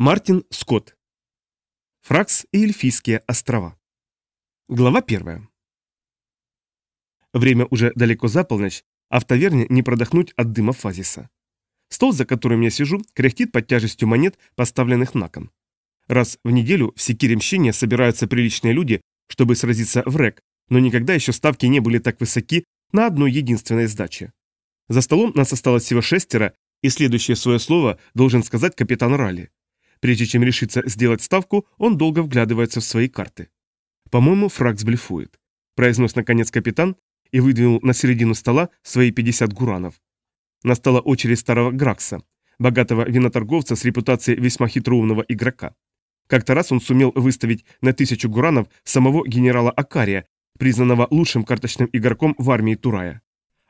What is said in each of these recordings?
Мартин Скотт. Фракс и Эльфийские острова. Глава первая. Время уже далеко за полночь, а в таверне не продохнуть от дыма фазиса. Стол, за которым я сижу, кряхтит под тяжестью монет, поставленных на кон. Раз в неделю в Секире Мщения собираются приличные люди, чтобы сразиться в РЭК, но никогда еще ставки не были так высоки на одной единственной сдаче. За столом нас осталось всего шестеро, и следующее свое слово должен сказать капитан Ралли. Прежде чем решиться сделать ставку, он долго вглядывается в свои карты. По-моему, Фракс блефует. Произнес наконец капитан и выдвинул на середину стола свои 50 гуранов. Настала очередь старого Гракса, богатого виноторговца с репутацией весьма хитроумного игрока. Как-то раз он сумел выставить на тысячу гуранов самого генерала Акария, признанного лучшим карточным игроком в армии Турая.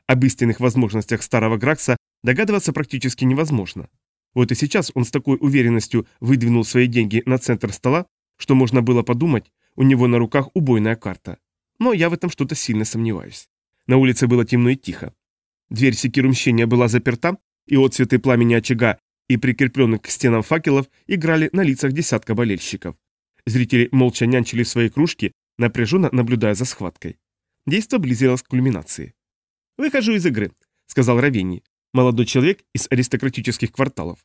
Об истинных возможностях старого Гракса догадываться практически невозможно. Вот и сейчас он с такой уверенностью выдвинул свои деньги на центр стола, что можно было подумать, у него на руках убойная карта. Но я в этом что-то сильно сомневаюсь. На улице было темно и тихо. Дверь секирумщения была заперта, и отцветы пламени очага и прикрепленных к стенам факелов играли на лицах десятка болельщиков. Зрители молча нянчили свои кружки, напряженно наблюдая за схваткой. Действо близилось к кульминации. «Выхожу из игры», — сказал Равени молодой человек из аристократических кварталов.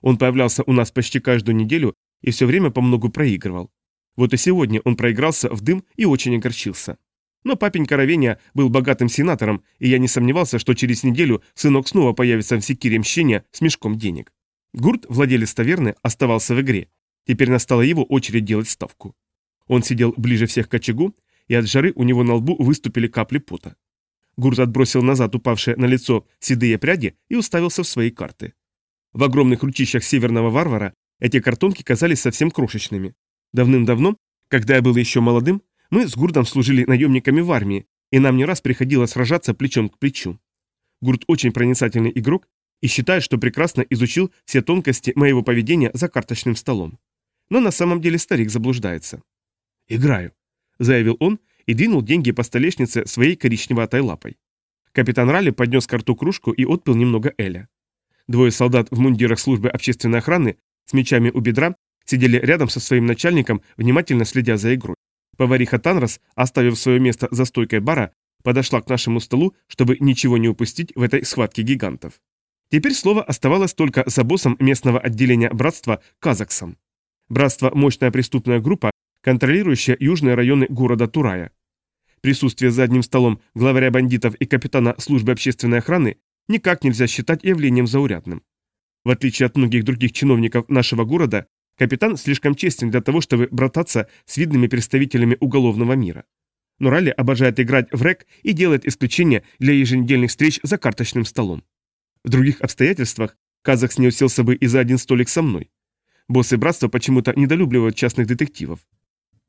Он появлялся у нас почти каждую неделю и все время по многу проигрывал. Вот и сегодня он проигрался в дым и очень огорчился. Но папенька Равения был богатым сенатором, и я не сомневался, что через неделю сынок снова появится в секире мщения с мешком денег. Гурт, владелец таверны, оставался в игре. Теперь настала его очередь делать ставку. Он сидел ближе всех к очагу, и от жары у него на лбу выступили капли пота. Гурт отбросил назад упавшие на лицо седые пряди и уставился в свои карты. В огромных ручищах северного варвара эти картонки казались совсем крошечными. Давным-давно, когда я был еще молодым, мы с Гурдом служили наемниками в армии, и нам не раз приходилось сражаться плечом к плечу. Гурт очень проницательный игрок и считает, что прекрасно изучил все тонкости моего поведения за карточным столом. Но на самом деле старик заблуждается. «Играю», — заявил он и двинул деньги по столешнице своей коричневатой лапой. Капитан Ралли поднес карту кружку и отпил немного Эля. Двое солдат в мундирах службы общественной охраны с мечами у бедра сидели рядом со своим начальником, внимательно следя за игрой. Повариха Танрос, оставив свое место за стойкой бара, подошла к нашему столу, чтобы ничего не упустить в этой схватке гигантов. Теперь слово оставалось только за боссом местного отделения братства Казаксом. Братство – мощная преступная группа, контролирующая южные районы города Турая. Присутствие за одним столом главаря бандитов и капитана службы общественной охраны никак нельзя считать явлением заурядным. В отличие от многих других чиновников нашего города, капитан слишком честен для того, чтобы брататься с видными представителями уголовного мира. Но Ралли обожает играть в рэк и делает исключение для еженедельных встреч за карточным столом. В других обстоятельствах Казах не уселся бы и за один столик со мной. Боссы братства почему-то недолюбливают частных детективов.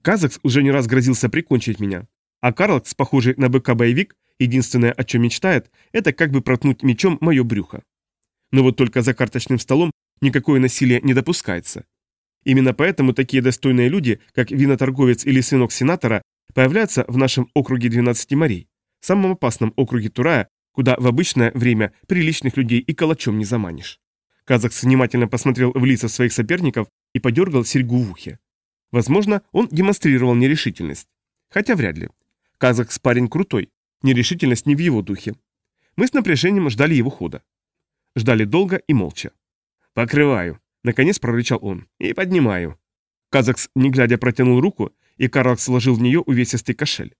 Казакс уже не раз грозился прикончить меня. А Карлакс, похожий на быка-боевик, единственное, о чем мечтает, это как бы проткнуть мечом мое брюхо. Но вот только за карточным столом никакое насилие не допускается. Именно поэтому такие достойные люди, как виноторговец или сынок сенатора, появляются в нашем округе 12 морей, самом опасном округе Турая, куда в обычное время приличных людей и калачом не заманишь. Казакс внимательно посмотрел в лица своих соперников и подергал серьгу в ухе. Возможно, он демонстрировал нерешительность. Хотя вряд ли. Казах парень крутой, нерешительность не в его духе. Мы с напряжением ждали его хода. Ждали долго и молча. «Покрываю», — наконец прорычал он, — «и поднимаю». Казакс, не глядя, протянул руку, и Карлакс сложил в нее увесистый кошель.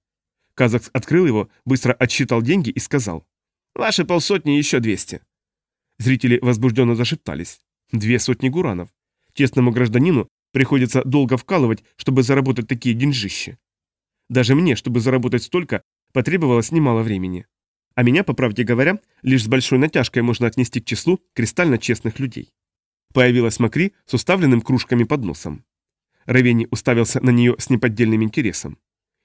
Казакс открыл его, быстро отсчитал деньги и сказал, «Ваши полсотни еще двести». Зрители возбужденно зашептались. Две сотни гуранов. Честному гражданину Приходится долго вкалывать, чтобы заработать такие деньжищи. Даже мне, чтобы заработать столько, потребовалось немало времени. А меня, по правде говоря, лишь с большой натяжкой можно отнести к числу кристально честных людей. Появилась Макри с уставленным кружками под носом. Равени уставился на нее с неподдельным интересом.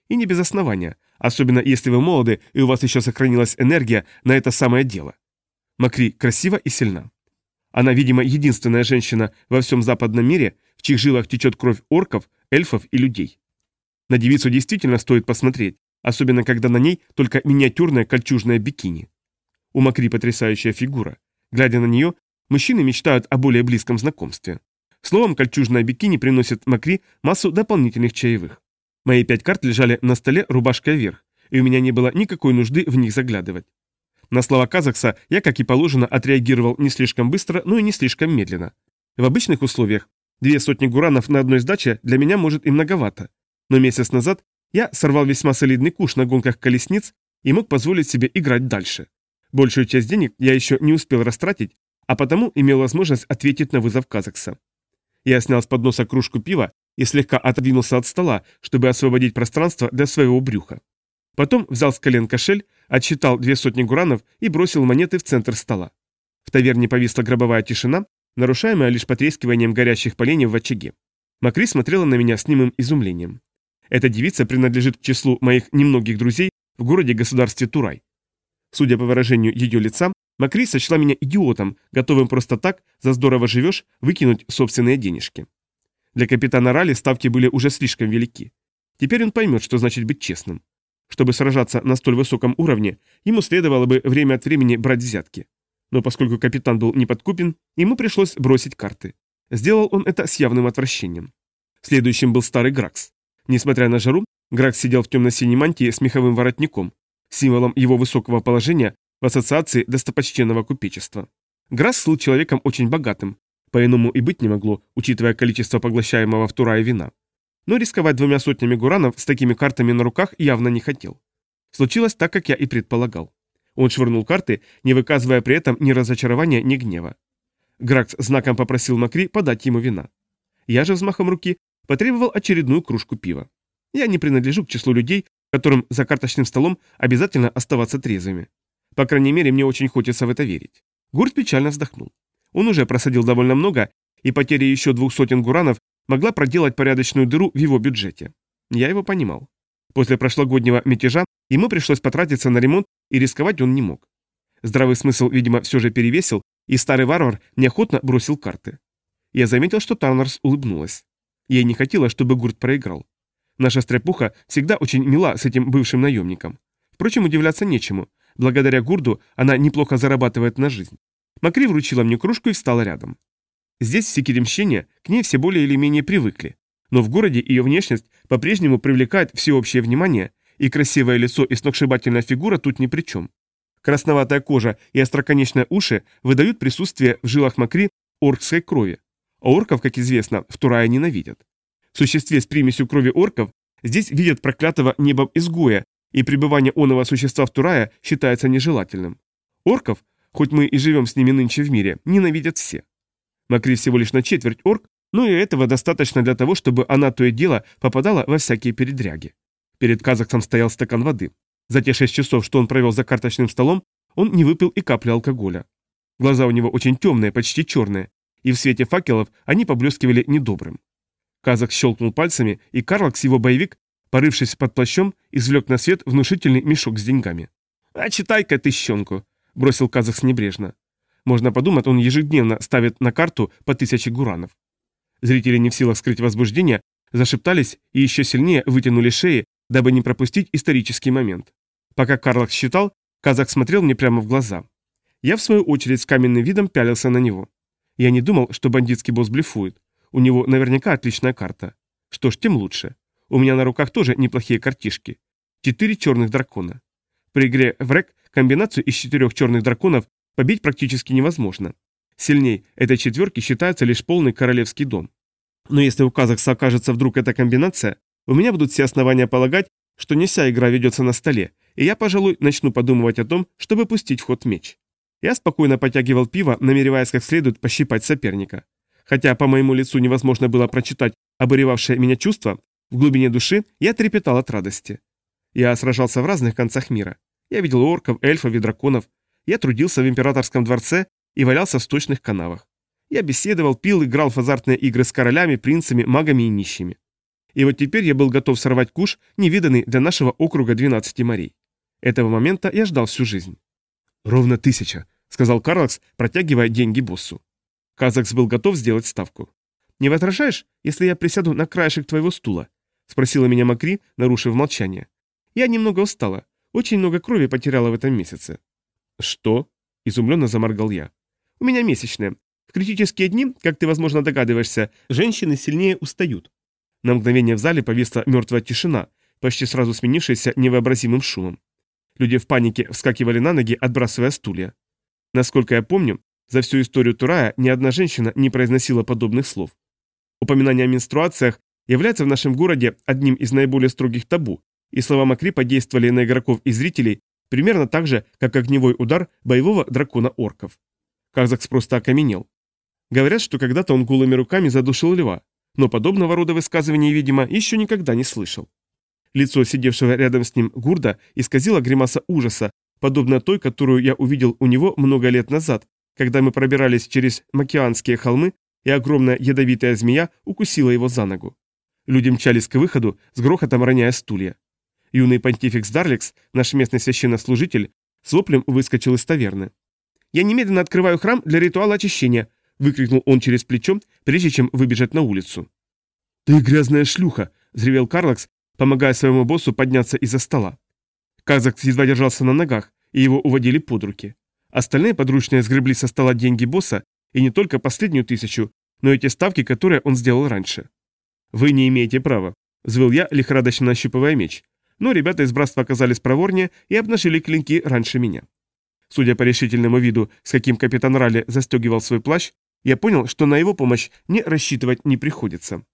И не без основания, особенно если вы молоды и у вас еще сохранилась энергия на это самое дело. Макри красива и сильна. Она, видимо, единственная женщина во всем западном мире, в чьих жилах течет кровь орков, эльфов и людей. На девицу действительно стоит посмотреть, особенно когда на ней только миниатюрная кольчужная бикини. У Макри потрясающая фигура. Глядя на нее, мужчины мечтают о более близком знакомстве. Словом, кольчужная бикини приносит Макри массу дополнительных чаевых. Мои пять карт лежали на столе рубашкой вверх, и у меня не было никакой нужды в них заглядывать. На слова Казакса я, как и положено, отреагировал не слишком быстро, но и не слишком медленно. В обычных условиях две сотни гуранов на одной сдаче для меня может и многовато. Но месяц назад я сорвал весьма солидный куш на гонках колесниц и мог позволить себе играть дальше. Большую часть денег я еще не успел растратить, а потому имел возможность ответить на вызов Казакса. Я снял с подноса кружку пива и слегка отодвинулся от стола, чтобы освободить пространство для своего брюха. Потом взял с колен кошель, отсчитал две сотни гуранов и бросил монеты в центр стола. В таверне повисла гробовая тишина, нарушаемая лишь потрескиванием горящих поленьев в очаге. Макри смотрела на меня с немым изумлением. Эта девица принадлежит к числу моих немногих друзей в городе-государстве Турай. Судя по выражению ее лица, Макри сочла меня идиотом, готовым просто так, за здорово живешь, выкинуть собственные денежки. Для капитана Рали ставки были уже слишком велики. Теперь он поймет, что значит быть честным. Чтобы сражаться на столь высоком уровне, ему следовало бы время от времени брать взятки. Но поскольку капитан был неподкупен, ему пришлось бросить карты. Сделал он это с явным отвращением. Следующим был старый Гракс. Несмотря на жару, Гракс сидел в темно-синей мантии с меховым воротником, символом его высокого положения в ассоциации достопочтенного купечества. Грасс был человеком очень богатым, по-иному и быть не могло, учитывая количество поглощаемого в Турае вина но рисковать двумя сотнями гуранов с такими картами на руках явно не хотел. Случилось так, как я и предполагал. Он швырнул карты, не выказывая при этом ни разочарования, ни гнева. Гракс знаком попросил Макри подать ему вина. Я же взмахом руки потребовал очередную кружку пива. Я не принадлежу к числу людей, которым за карточным столом обязательно оставаться трезвыми. По крайней мере, мне очень хочется в это верить. Гурт печально вздохнул. Он уже просадил довольно много, и потеря еще двух сотен гуранов могла проделать порядочную дыру в его бюджете. Я его понимал. После прошлогоднего мятежа ему пришлось потратиться на ремонт, и рисковать он не мог. Здравый смысл, видимо, все же перевесил, и старый варвар неохотно бросил карты. Я заметил, что Тарнерс улыбнулась. Ей не хотелось, чтобы Гурт проиграл. Наша стряпуха всегда очень мила с этим бывшим наемником. Впрочем, удивляться нечему. Благодаря Гурду она неплохо зарабатывает на жизнь. Макри вручила мне кружку и встала рядом. Здесь, в Секиремщине, к ней все более или менее привыкли. Но в городе ее внешность по-прежнему привлекает всеобщее внимание, и красивое лицо и сногсшибательная фигура тут ни при чем. Красноватая кожа и остроконечные уши выдают присутствие в жилах Макри оркской крови. А орков, как известно, в Турае ненавидят. В существе с примесью крови орков здесь видят проклятого небом изгоя, и пребывание оного существа в Турае считается нежелательным. Орков, хоть мы и живем с ними нынче в мире, ненавидят все. Макри всего лишь на четверть орк, но и этого достаточно для того, чтобы она то и дело попадала во всякие передряги. Перед казахцем стоял стакан воды. За те шесть часов, что он провел за карточным столом, он не выпил и капли алкоголя. Глаза у него очень темные, почти черные, и в свете факелов они поблескивали недобрым. Казак щелкнул пальцами, и Карлакс, его боевик, порывшись под плащом, извлек на свет внушительный мешок с деньгами. «А читай-ка ты щенку», — бросил Казах небрежно. Можно подумать, он ежедневно ставит на карту по тысяче гуранов. Зрители не в силах скрыть возбуждение, зашептались и еще сильнее вытянули шеи, дабы не пропустить исторический момент. Пока Карлакс считал, казак смотрел мне прямо в глаза. Я, в свою очередь, с каменным видом пялился на него. Я не думал, что бандитский босс блефует. У него наверняка отличная карта. Что ж, тем лучше. У меня на руках тоже неплохие картишки. Четыре черных дракона. При игре в рэк комбинацию из четырех черных драконов побить практически невозможно. Сильней этой четверки считается лишь полный королевский дом. Но если у Казахса окажется вдруг эта комбинация, у меня будут все основания полагать, что не вся игра ведется на столе, и я, пожалуй, начну подумывать о том, чтобы пустить в ход меч. Я спокойно потягивал пиво, намереваясь как следует пощипать соперника. Хотя по моему лицу невозможно было прочитать обуревавшее меня чувство, в глубине души я трепетал от радости. Я сражался в разных концах мира. Я видел орков, эльфов и драконов, я трудился в императорском дворце и валялся в сточных канавах. Я беседовал, пил, играл в азартные игры с королями, принцами, магами и нищими. И вот теперь я был готов сорвать куш, невиданный для нашего округа 12 морей. Этого момента я ждал всю жизнь. «Ровно тысяча», — сказал Карлакс, протягивая деньги боссу. Казакс был готов сделать ставку. «Не возражаешь, если я присяду на краешек твоего стула?» — спросила меня Макри, нарушив молчание. «Я немного устала. Очень много крови потеряла в этом месяце. «Что?» – изумленно заморгал я. «У меня месячная. В критические дни, как ты, возможно, догадываешься, женщины сильнее устают. На мгновение в зале повисла мертвая тишина, почти сразу сменившаяся невообразимым шумом. Люди в панике вскакивали на ноги, отбрасывая стулья. Насколько я помню, за всю историю Турая ни одна женщина не произносила подобных слов. Упоминание о менструациях является в нашем городе одним из наиболее строгих табу, и слова Макри подействовали на игроков и зрителей примерно так же, как огневой удар боевого дракона орков. Казакс просто окаменел. Говорят, что когда-то он голыми руками задушил льва, но подобного рода высказывания, видимо, еще никогда не слышал. Лицо сидевшего рядом с ним Гурда исказило гримаса ужаса, подобно той, которую я увидел у него много лет назад, когда мы пробирались через Макианские холмы, и огромная ядовитая змея укусила его за ногу. Люди мчались к выходу, с грохотом роняя стулья. Юный понтификс Дарликс, наш местный священнослужитель, с воплем выскочил из таверны. «Я немедленно открываю храм для ритуала очищения», — выкрикнул он через плечо, прежде чем выбежать на улицу. «Ты грязная шлюха!» — взревел Карлакс, помогая своему боссу подняться из-за стола. Казак едва держался на ногах, и его уводили под руки. Остальные подручные сгребли со стола деньги босса, и не только последнюю тысячу, но и те ставки, которые он сделал раньше. «Вы не имеете права», — взвыл я, лихорадочно нащупывая меч. Но ребята из братства оказались проворнее и обнажили клинки раньше меня. Судя по решительному виду, с каким капитан Ралли застегивал свой плащ, я понял, что на его помощь не рассчитывать не приходится.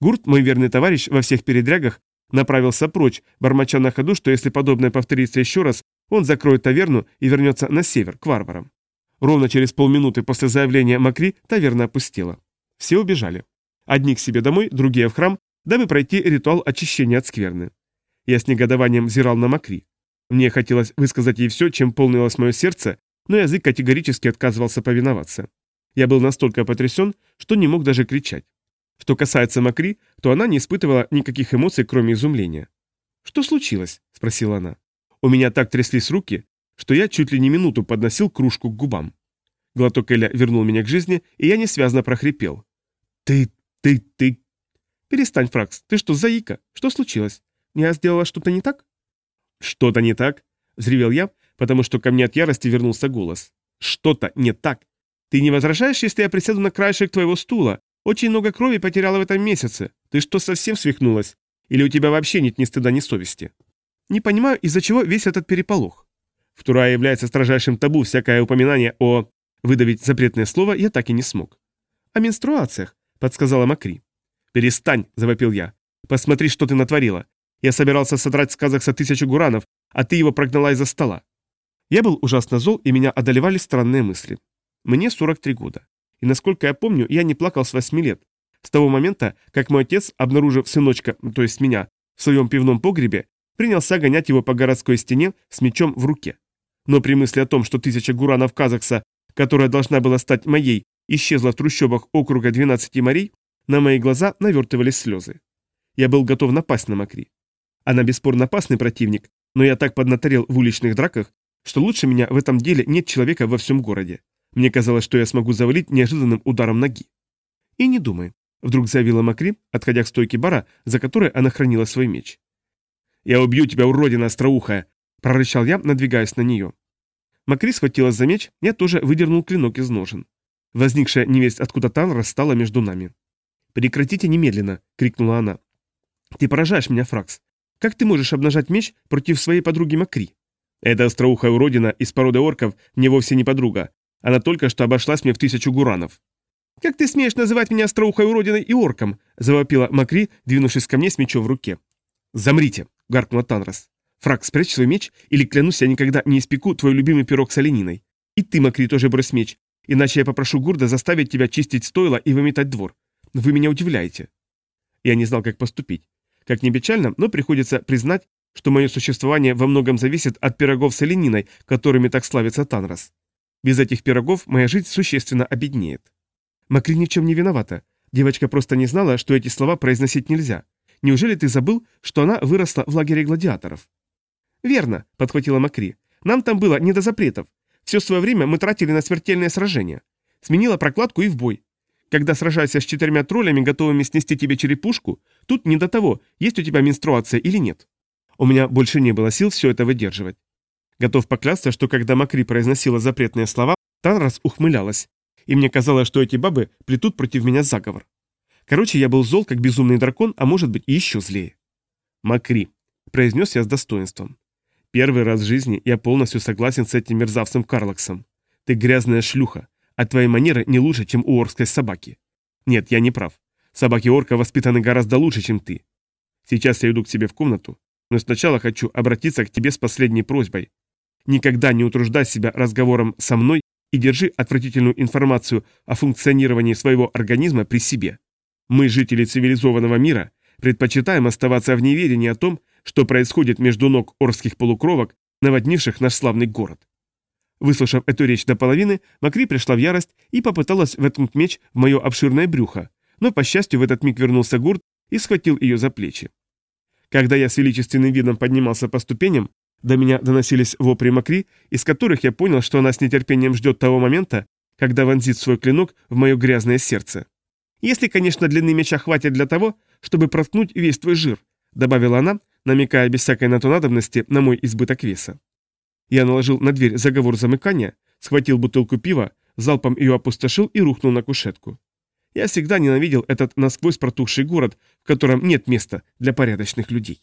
Гурт, мой верный товарищ во всех передрягах, направился прочь, бормоча на ходу, что если подобное повторится еще раз, он закроет таверну и вернется на север, к варварам. Ровно через полминуты после заявления Макри таверна опустела. Все убежали. Одни к себе домой, другие в храм, дабы пройти ритуал очищения от скверны. Я с негодованием взирал на Макри. Мне хотелось высказать ей все, чем полнилось мое сердце, но язык категорически отказывался повиноваться. Я был настолько потрясен, что не мог даже кричать. Что касается Макри, то она не испытывала никаких эмоций, кроме изумления. «Что случилось?» – спросила она. У меня так тряслись руки, что я чуть ли не минуту подносил кружку к губам. Глоток Эля вернул меня к жизни, и я несвязно прохрипел. «Ты, ты, ты...» «Перестань, Фракс, ты что, заика? Что случилось? Я сделала что-то не так?» «Что-то не так?» – взревел я, потому что ко мне от ярости вернулся голос. «Что-то не так. Ты не возражаешь, если я присяду на краешек твоего стула? Очень много крови потеряла в этом месяце. Ты что, совсем свихнулась? Или у тебя вообще нет ни стыда, ни совести?» «Не понимаю, из-за чего весь этот переполох?» В Турае является строжайшим табу всякое упоминание о... Выдавить запретное слово я так и не смог. «О менструациях», — подсказала Макри. «Перестань», — завопил я. «Посмотри, что ты натворила. Я собирался содрать с Казахса тысячу гуранов, а ты его прогнала из-за стола. Я был ужасно зол, и меня одолевали странные мысли. Мне 43 года. И насколько я помню, я не плакал с 8 лет. С того момента, как мой отец, обнаружив сыночка, то есть меня, в своем пивном погребе, принялся гонять его по городской стене с мечом в руке. Но при мысли о том, что тысяча гуранов Казахса, которая должна была стать моей, исчезла в трущобах округа 12 морей, на мои глаза навертывались слезы. Я был готов напасть на Макри. Она бесспорно опасный противник, но я так поднаторел в уличных драках, что лучше меня в этом деле нет человека во всем городе. Мне казалось, что я смогу завалить неожиданным ударом ноги. И не думай, вдруг заявила Макри, отходя к стойке бара, за которой она хранила свой меч. «Я убью тебя, уродина остроухая!» – прорычал я, надвигаясь на нее. Макри схватилась за меч, я тоже выдернул клинок из ножен. Возникшая невесть откуда Тан расстала между нами. «Прекратите немедленно!» – крикнула она. «Ты поражаешь меня, Фракс. Как ты можешь обнажать меч против своей подруги Макри? Эта остроухая уродина из породы орков мне вовсе не подруга. Она только что обошлась мне в тысячу гуранов. «Как ты смеешь называть меня остроухой уродиной и орком?» – завопила Макри, двинувшись ко мне с мечом в руке. «Замрите!» – гаркнула Танрос. «Фраг, спрячь свой меч, или, клянусь, я никогда не испеку твой любимый пирог с олениной. И ты, Макри, тоже брось меч, иначе я попрошу Гурда заставить тебя чистить стойло и выметать двор. Вы меня удивляете». Я не знал, как поступить. Как ни печально, но приходится признать, что мое существование во многом зависит от пирогов с олениной, которыми так славится Танрос. Без этих пирогов моя жизнь существенно обеднеет. Макри ни в чем не виновата. Девочка просто не знала, что эти слова произносить нельзя. Неужели ты забыл, что она выросла в лагере гладиаторов? Верно, подхватила Макри. Нам там было не до запретов. Все свое время мы тратили на смертельные сражения. Сменила прокладку и в бой. Когда сражаешься с четырьмя троллями, готовыми снести тебе черепушку, тут не до того, есть у тебя менструация или нет. У меня больше не было сил все это выдерживать. Готов поклясться, что когда Макри произносила запретные слова, Танрос ухмылялась. и мне казалось, что эти бабы плетут против меня заговор. Короче, я был зол, как безумный дракон, а может быть и еще злее. «Макри», — произнес я с достоинством. «Первый раз в жизни я полностью согласен с этим мерзавцем Карлаксом. Ты грязная шлюха, а твои манеры не лучше, чем у оркской собаки. Нет, я не прав. Собаки орка воспитаны гораздо лучше, чем ты. Сейчас я иду к тебе в комнату, но сначала хочу обратиться к тебе с последней просьбой. Никогда не утруждай себя разговором со мной и держи отвратительную информацию о функционировании своего организма при себе. Мы, жители цивилизованного мира, предпочитаем оставаться в неведении о том, что происходит между ног орских полукровок, наводнивших наш славный город. Выслушав эту речь до половины, Макри пришла в ярость и попыталась воткнуть меч в мое обширное брюхо, но, по счастью, в этот миг вернулся Гурт и схватил ее за плечи. Когда я с величественным видом поднимался по ступеням, до меня доносились вопри Макри, из которых я понял, что она с нетерпением ждет того момента, когда вонзит свой клинок в мое грязное сердце. «Если, конечно, длины меча хватит для того, чтобы проткнуть весь твой жир», добавила она, намекая без всякой на то надобности на мой избыток веса. Я наложил на дверь заговор замыкания, схватил бутылку пива, залпом ее опустошил и рухнул на кушетку. Я всегда ненавидел этот насквозь протухший город, в котором нет места для порядочных людей.